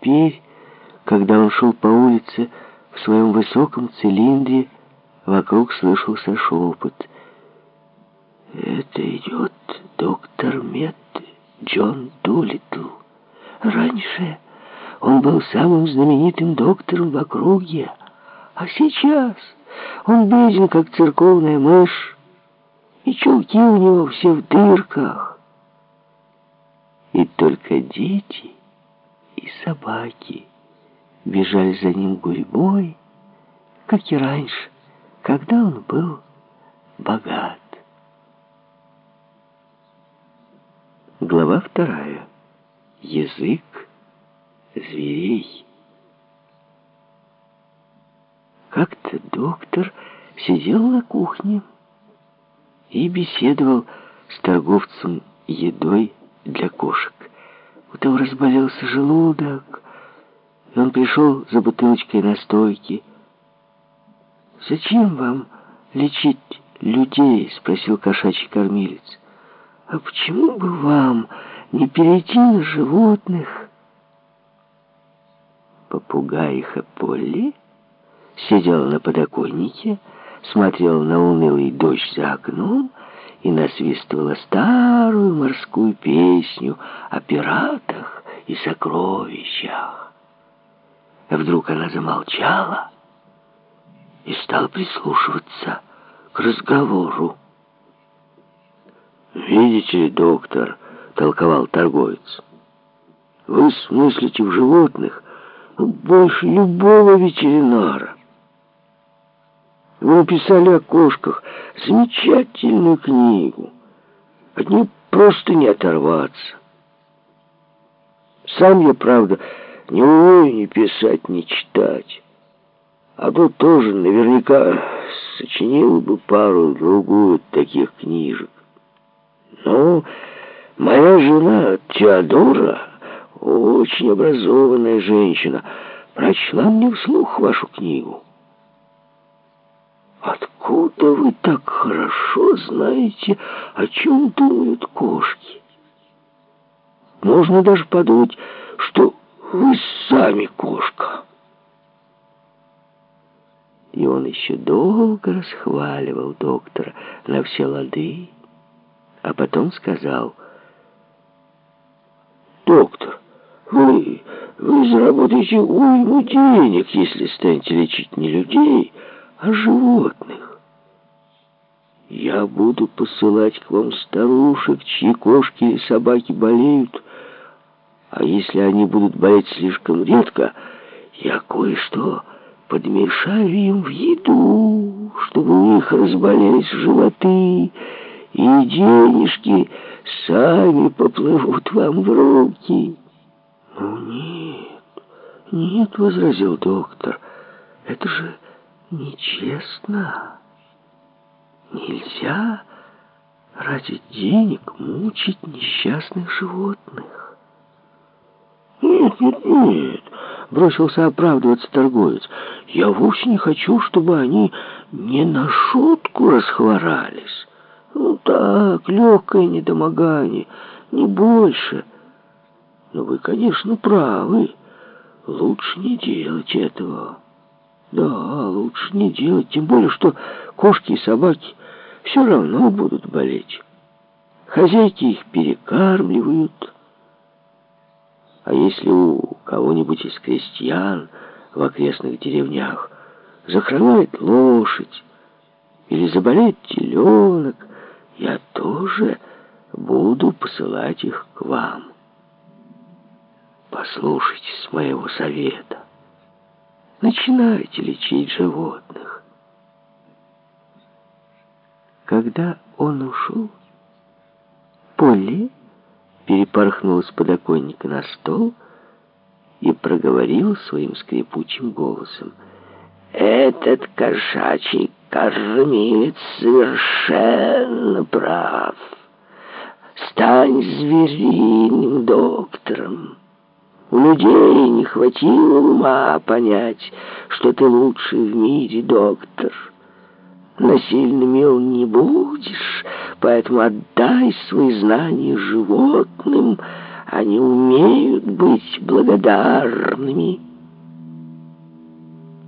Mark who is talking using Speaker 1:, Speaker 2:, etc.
Speaker 1: теперь, когда он шел по улице в своем высоком цилиндре, вокруг слышался шепот. «Это идет доктор Мед Джон Дулитл. Раньше он был самым знаменитым доктором в округе, а сейчас он беден, как церковная мышь, и чулки у него все в дырках. И только дети и собаки бежали за ним гурьбой, как и раньше, когда он был богат. Глава вторая. Язык зверей. Как-то доктор сидел на кухне и беседовал с торговцем едой для кошек. У того разболелся желудок, и он пришел за бутылочкой настойки. «Зачем вам лечить людей?» — спросил кошачий кормилец. «А почему бы вам не перейти на животных?» Попугаиха Полли сидел на подоконнике, смотрел на унылый дождь за окном и насвистывала старую морскую песню о пиратах и сокровищах. Вдруг она замолчала и стала прислушиваться к разговору. «Видите, доктор», — толковал торговец, — «вы смыслите в животных больше любого ветеринара. Вы написали о кошках замечательную книгу. От нее просто не оторваться. Сам я, правда, не умею ни писать, ни читать. А то тоже наверняка сочинил бы пару-другую таких книжек. Но моя жена Теодора, очень образованная женщина, прочла мне вслух вашу книгу. Откуда вы так хорошо знаете, о чем думают кошки? Можно даже подумать, что вы сами кошка. И он еще долго расхваливал доктора на все лады, а потом сказал, «Доктор, вы, вы заработаете уйму денег, если станете лечить не людей, а животных. Я буду посылать к вам старушек, чьи кошки и собаки болеют, а если они будут болеть слишком редко, я кое-что подмешаю им в еду, чтобы у них разболелись животы, и денежки сами поплывут вам в руки. Ну нет, нет, возразил доктор, это же нечестно. Нельзя ради денег мучить несчастных животных. Нет, нет, нет, бросился оправдываться торговец. Я вовсе не хочу, чтобы они не на шутку расхворались. Ну так, легкое недомогание, не больше. Но вы, конечно, правы. Лучше не делать этого. Да, лучше не делать, тем более, что кошки и собаки все равно будут болеть. Хозяйки их перекармливают. А если у кого-нибудь из крестьян в окрестных деревнях захромает лошадь или заболеет теленок, я тоже буду посылать их к вам. Послушайтесь моего совета. Начинайте лечить животных. Когда он ушел, Полли перепорхнула с подоконника на стол и проговорила своим скрипучим голосом. «Этот кошачий кормилец совершенно прав. Стань звериным доктором». У людей не хватило ума понять, что ты лучший в мире доктор. Насильно мил не будешь, поэтому отдай свои знания животным, Они умеют быть благодарными.